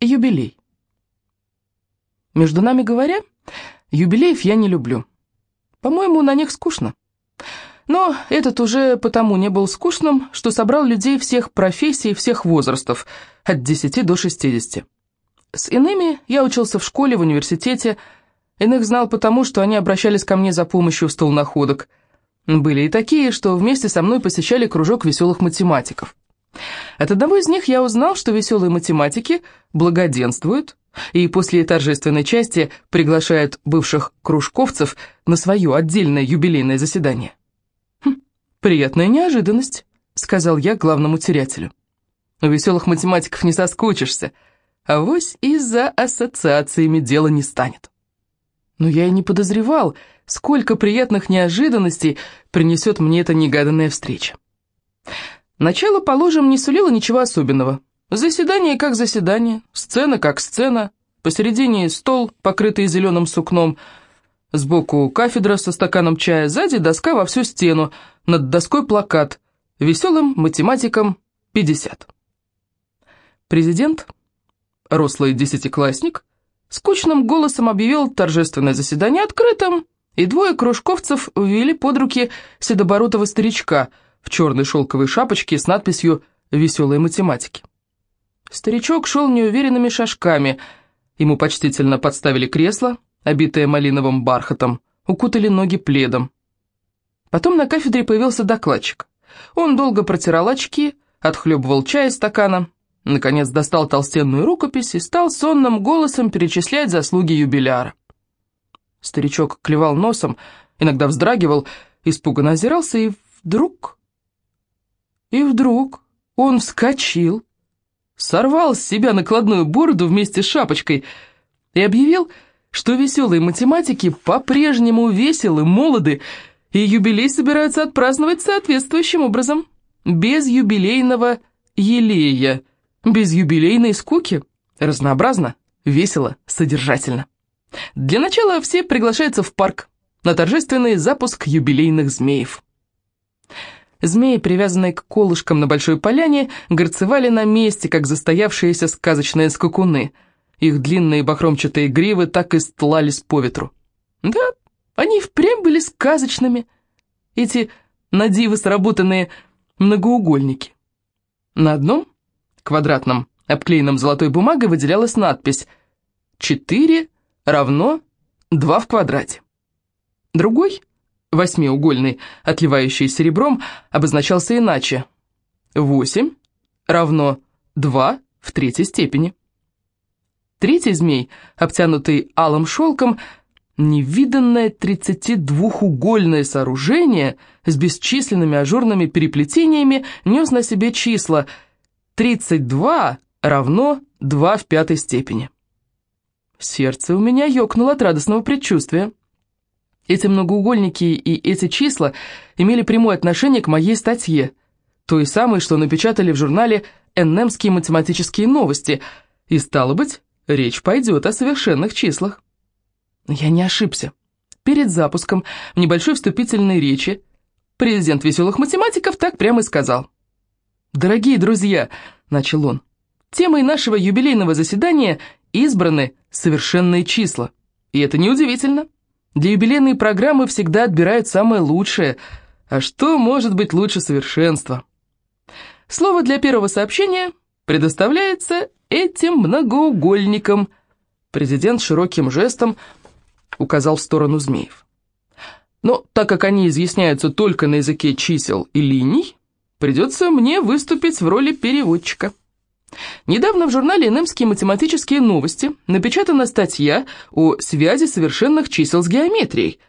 Юбилей. Между нами говоря, юбилеев я не люблю. По-моему, на них скучно. Но этот уже потому не был скучным, что собрал людей всех профессий, всех возрастов, от 10 до 60. С иными я учился в школе, в университете, иных знал потому, что они обращались ко мне за помощью в стол находок. Были и такие, что вместе со мной посещали кружок веселых математиков. От одного из них я узнал, что веселые математики благоденствуют и после торжественной части приглашают бывших кружковцев на свое отдельное юбилейное заседание. «Хм, «Приятная неожиданность», — сказал я главному терятелю. «У веселых математиков не соскучишься, а вось и за ассоциациями дело не станет». Но я и не подозревал, сколько приятных неожиданностей принесет мне эта негаданная встреча. Начало, положим, не сулило ничего особенного. Заседание как заседание, сцена как сцена, посередине стол, покрытый зеленым сукном, сбоку кафедра со стаканом чая, сзади доска во всю стену, над доской плакат. «Веселым математикам 50». Президент, рослый десятиклассник, скучным голосом объявил торжественное заседание открытым, и двое кружковцев ввели под руки седобородого старичка – в черной шелковой шапочке с надписью «Веселые математики». Старичок шел неуверенными шажками. Ему почтительно подставили кресло, обитое малиновым бархатом, укутали ноги пледом. Потом на кафедре появился докладчик. Он долго протирал очки, отхлебывал чай из стакана, наконец достал толстенную рукопись и стал сонным голосом перечислять заслуги юбиляра. Старичок клевал носом, иногда вздрагивал, испуганно озирался и вдруг и вдруг он вскочил, сорвал с себя накладную бороду вместе с шапочкой и объявил, что веселые математики по-прежнему веселы, молоды, и юбилей собираются отпраздновать соответствующим образом, без юбилейного елея, без юбилейной скуки, разнообразно, весело, содержательно. Для начала все приглашаются в парк на торжественный запуск юбилейных змеев. Змеи, привязанные к колышкам на большой поляне, горцевали на месте, как застоявшиеся сказочные скакуны. Их длинные бахромчатые гривы так и стлались по ветру. Да, они впрямь были сказочными, эти надивы сработанные многоугольники. На одном, квадратном, обклеенном золотой бумагой выделялась надпись «4 равно 2 в квадрате». Другой — восьмиугольный, отливающий серебром, обозначался иначе. 8 равно 2 в третьей степени. Третий змей, обтянутый алым шелком, невиданное 32-угольное сооружение с бесчисленными ажурными переплетениями нес на себе числа 32 равно 2 в пятой степени. Сердце у меня ёкнуло от радостного предчувствия. Эти многоугольники и эти числа имели прямое отношение к моей статье, той самой, что напечатали в журнале «Эннемские математические новости», и, стало быть, речь пойдет о совершенных числах. Я не ошибся. Перед запуском в небольшой вступительной речи президент веселых математиков так прямо и сказал. «Дорогие друзья», — начал он, — «темой нашего юбилейного заседания избраны совершенные числа. И это неудивительно. Для юбилейной программы всегда отбирают самое лучшее. А что может быть лучше совершенства? Слово для первого сообщения предоставляется этим многоугольникам. Президент широким жестом указал в сторону змеев. Но так как они изъясняются только на языке чисел и линий, придется мне выступить в роли переводчика. Недавно в журнале «Немские математические новости» напечатана статья о связи совершенных чисел с геометрией.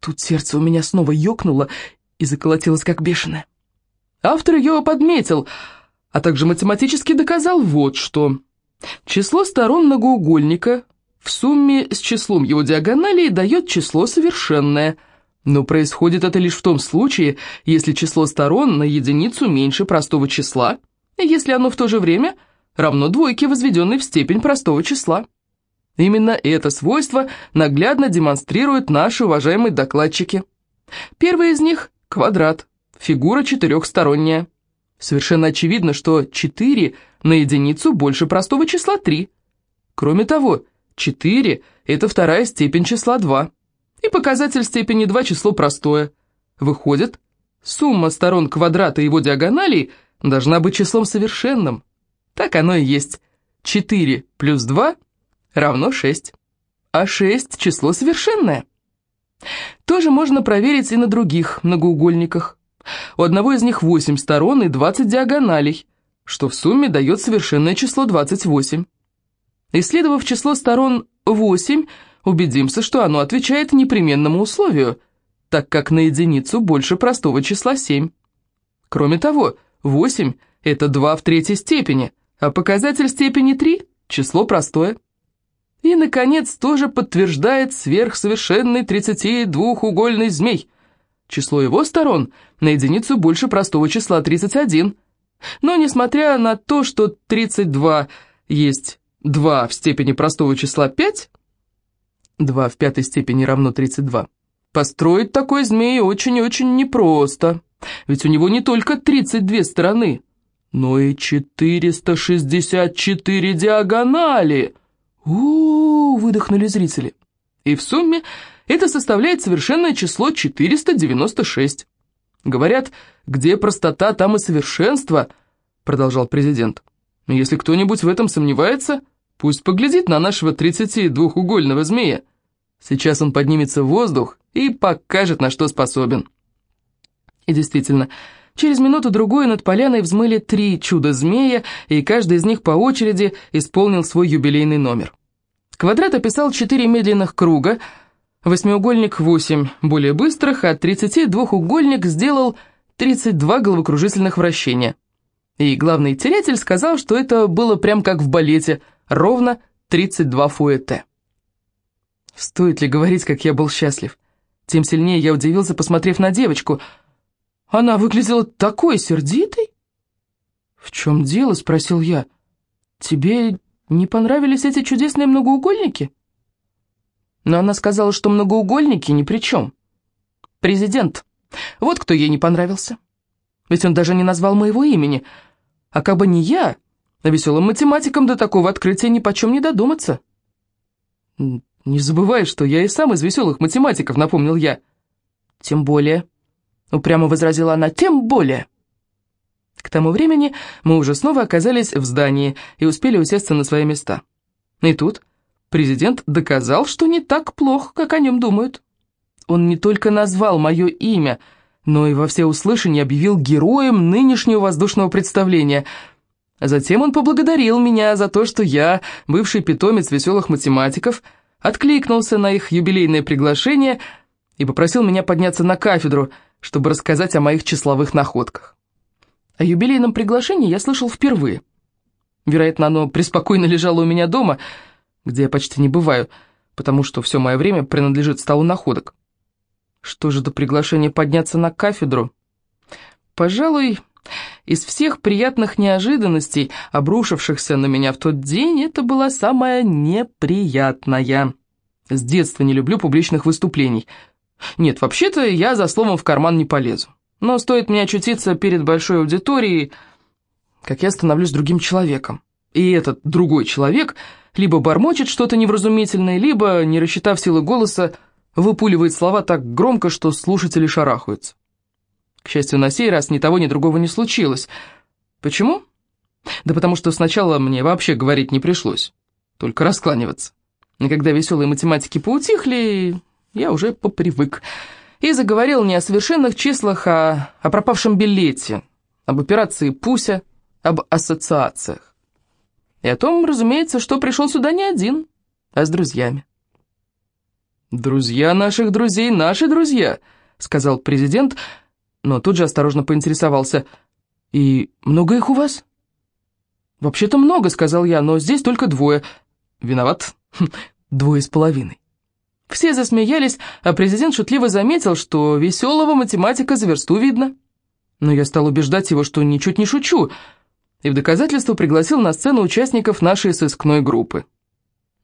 Тут сердце у меня снова ёкнуло и заколотилось как бешеное. Автор ее подметил, а также математически доказал вот что. Число сторон многоугольника в сумме с числом его диагоналей дает число совершенное, но происходит это лишь в том случае, если число сторон на единицу меньше простого числа – если оно в то же время равно двойке, возведенной в степень простого числа. Именно это свойство наглядно демонстрируют наши уважаемые докладчики. Первый из них – квадрат, фигура четырехсторонняя. Совершенно очевидно, что 4 на единицу больше простого числа 3. Кроме того, 4 – это вторая степень числа 2. И показатель степени 2 число простое. Выходит, сумма сторон квадрата и его диагоналей должна быть числом совершенным. Так оно и есть. 4 плюс 2 равно 6. А 6 – число совершенное. Тоже можно проверить и на других многоугольниках. У одного из них 8 сторон и 20 диагоналей, что в сумме дает совершенное число 28. Исследовав число сторон 8, убедимся, что оно отвечает непременному условию, так как на единицу больше простого числа 7. Кроме того, 8 – это 2 в третьей степени, а показатель степени 3 – число простое. И, наконец, тоже подтверждает сверхсовершенный 32-угольный змей. Число его сторон на единицу больше простого числа 31. Но, несмотря на то, что 32 есть 2 в степени простого числа 5, 2 в пятой степени равно 32, построить такой змей очень-очень непросто, ведь у него не только 32 стороны, но и 464 диагонали. у, -у, -у выдохнули зрители. И в сумме это составляет совершенное число 496. Говорят, где простота, там и совершенство, продолжал президент. Если кто-нибудь в этом сомневается, пусть поглядит на нашего 32-угольного змея. Сейчас он поднимется в воздух и покажет, на что способен. И действительно, через минуту-другую над поляной взмыли три чудо-змея, и каждый из них по очереди исполнил свой юбилейный номер. Квадрат описал четыре медленных круга, восьмиугольник восемь более быстрых, а 32-угольник сделал 32 головокружительных вращения. И главный терятель сказал, что это было прям как в балете, ровно 32 фуэте. Стоит ли говорить, как я был счастлив? Тем сильнее я удивился, посмотрев на девочку. Она выглядела такой сердитой. «В чем дело?» — спросил я. «Тебе не понравились эти чудесные многоугольники?» Но она сказала, что многоугольники ни при чем. Президент. Вот кто ей не понравился. Ведь он даже не назвал моего имени. А как бы не я, веселым математикам до такого открытия ни почем не додуматься. «Не забывай, что я и сам из веселых математиков», — напомнил я. «Тем более», — упрямо возразила она, — «тем более». К тому времени мы уже снова оказались в здании и успели усесться на свои места. И тут президент доказал, что не так плохо, как о нем думают. Он не только назвал мое имя, но и во всеуслышание объявил героем нынешнего воздушного представления — Затем он поблагодарил меня за то, что я, бывший питомец веселых математиков, откликнулся на их юбилейное приглашение и попросил меня подняться на кафедру, чтобы рассказать о моих числовых находках. О юбилейном приглашении я слышал впервые. Вероятно, оно преспокойно лежало у меня дома, где я почти не бываю, потому что все мое время принадлежит столу находок. Что же до приглашения подняться на кафедру? Пожалуй, из всех приятных неожиданностей, обрушившихся на меня в тот день, это была самая неприятная. С детства не люблю публичных выступлений. Нет, вообще-то я за словом в карман не полезу. Но стоит мне очутиться перед большой аудиторией, как я становлюсь другим человеком. И этот другой человек либо бормочет что-то невразумительное, либо, не рассчитав силы голоса, выпуливает слова так громко, что слушатели шарахаются. К счастью, на сей раз ни того, ни другого не случилось. Почему? Да потому что сначала мне вообще говорить не пришлось, только раскланиваться. И когда веселые математики поутихли, я уже попривык. И заговорил не о совершенных числах, а о пропавшем билете, об операции Пуся, об ассоциациях. И о том, разумеется, что пришел сюда не один, а с друзьями. «Друзья наших друзей, наши друзья», — сказал президент, но тут же осторожно поинтересовался. «И много их у вас?» «Вообще-то много», — сказал я, — «но здесь только двое». «Виноват. Двое с половиной». Все засмеялись, а президент шутливо заметил, что веселого математика за версту видно. Но я стал убеждать его, что ничуть не шучу, и в доказательство пригласил на сцену участников нашей сыскной группы.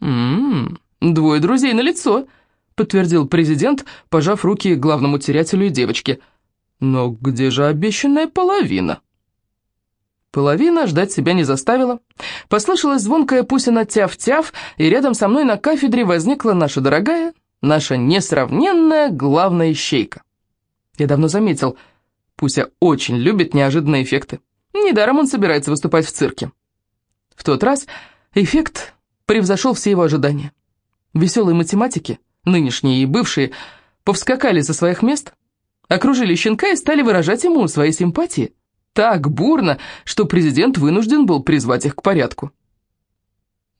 «М-м, двое друзей на лицо, подтвердил президент, пожав руки главному терятелю и девочке — но где же обещанная половина? Половина ждать себя не заставила. Послышалась звонкая пусина тяв-тяв, и рядом со мной на кафедре возникла наша дорогая, наша несравненная главная ищейка. Я давно заметил, Пуся очень любит неожиданные эффекты. Недаром он собирается выступать в цирке. В тот раз эффект превзошел все его ожидания. Веселые математики, нынешние и бывшие, повскакали со своих мест, окружили щенка и стали выражать ему свои симпатии так бурно, что президент вынужден был призвать их к порядку.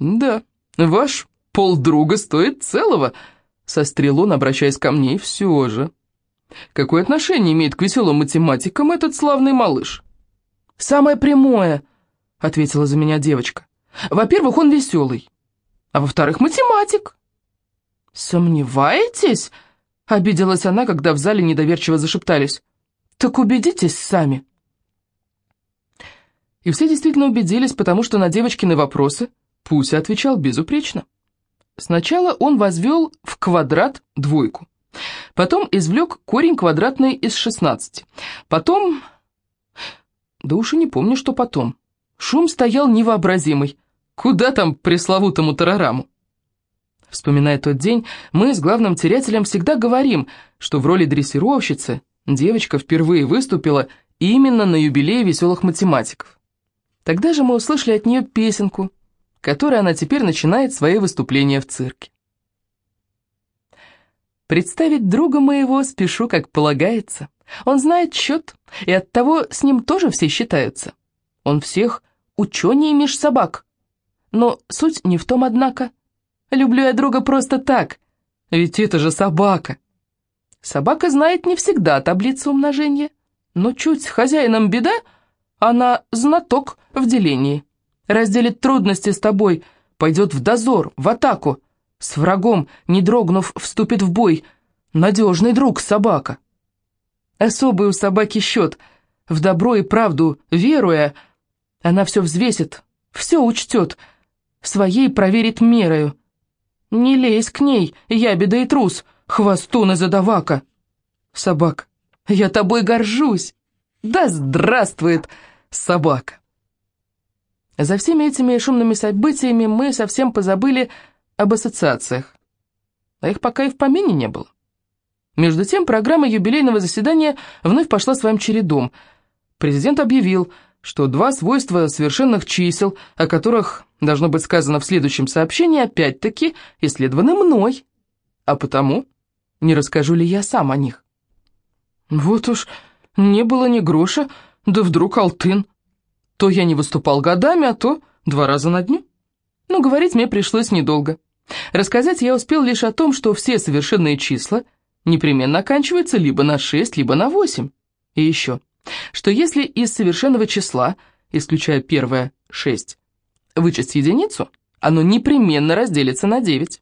«Да, ваш полдруга стоит целого», — сострел он, обращаясь ко мне, все же. «Какое отношение имеет к веселым математикам этот славный малыш?» «Самое прямое», — ответила за меня девочка. «Во-первых, он веселый, а во-вторых, математик». «Сомневаетесь?» — обиделась она, когда в зале недоверчиво зашептались. «Так убедитесь сами». И все действительно убедились, потому что на девочкины вопросы Пуся отвечал безупречно. Сначала он возвел в квадрат двойку. Потом извлек корень квадратный из 16. Потом... Да уж и не помню, что потом. Шум стоял невообразимый. Куда там пресловутому тарараму? Вспоминая тот день, мы с главным терятелем всегда говорим, что в роли дрессировщицы девочка впервые выступила именно на юбилее веселых математиков. Тогда же мы услышали от нее песенку, которой она теперь начинает свои выступления в цирке. Представить друга моего спешу, как полагается. Он знает счет, и оттого с ним тоже все считаются. Он всех ученей меж собак. Но суть не в том, однако. Люблю я друга просто так, ведь это же собака. Собака знает не всегда таблицу умножения, но чуть с хозяином беда — она знаток в делении. Разделит трудности с тобой, пойдет в дозор, в атаку. С врагом, не дрогнув, вступит в бой. Надежный друг собака. Особый у собаки счет. В добро и правду веруя, она все взвесит, все учтет, своей проверит мерою. Не лезь к ней, ябеда и трус, хвостун и задавака. Собак, я тобой горжусь. Да здравствует собака. За всеми этими шумными событиями мы совсем позабыли об ассоциациях. А их пока и в помине не было. Между тем, программа юбилейного заседания вновь пошла своим чередом. Президент объявил, что два свойства совершенных чисел, о которых должно быть сказано в следующем сообщении, опять-таки исследованы мной. А потому не расскажу ли я сам о них? Вот уж не было ни гроша, да вдруг алтын. То я не выступал годами, а то два раза на дню. Но говорить мне пришлось недолго. Рассказать я успел лишь о том, что все совершенные числа непременно оканчиваются либо на 6, либо на 8. И еще, что если из совершенного числа, исключая первое 6, вычесть единицу, оно непременно разделится на 9.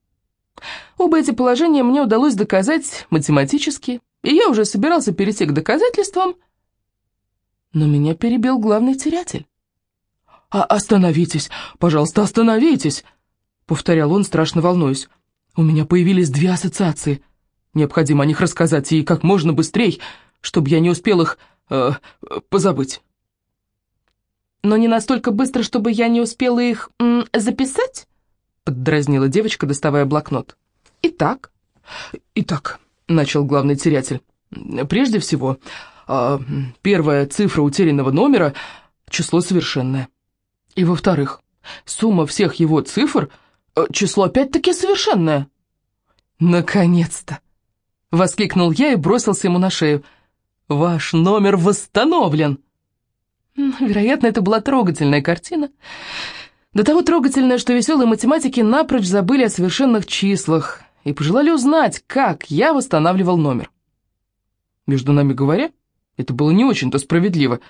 Оба эти положения мне удалось доказать математически, и я уже собирался перейти к доказательствам, но меня перебил главный терятель. «А остановитесь, пожалуйста, остановитесь!» Повторял он, страшно волнуясь. «У меня появились две ассоциации. Необходимо о них рассказать и как можно быстрее, чтобы я не успел их э, позабыть». «Но не настолько быстро, чтобы я не успела их м, записать?» Поддразнила девочка, доставая блокнот. «Итак?» «Итак», — начал главный терятель. «Прежде всего, а, первая цифра утерянного номера – число совершенное. И во-вторых, сумма всех его цифр – число опять-таки совершенное. «Наконец-то!» – воскликнул я и бросился ему на шею. «Ваш номер восстановлен!» Вероятно, это была трогательная картина. До того трогательная, что веселые математики напрочь забыли о совершенных числах и пожелали узнать, как я восстанавливал номер. Между нами говоря, это было не очень-то справедливо,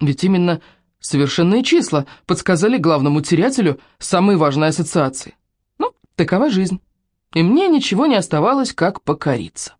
ведь именно совершенные числа подсказали главному терятелю самые важные ассоциации. Ну, такова жизнь, и мне ничего не оставалось, как покориться.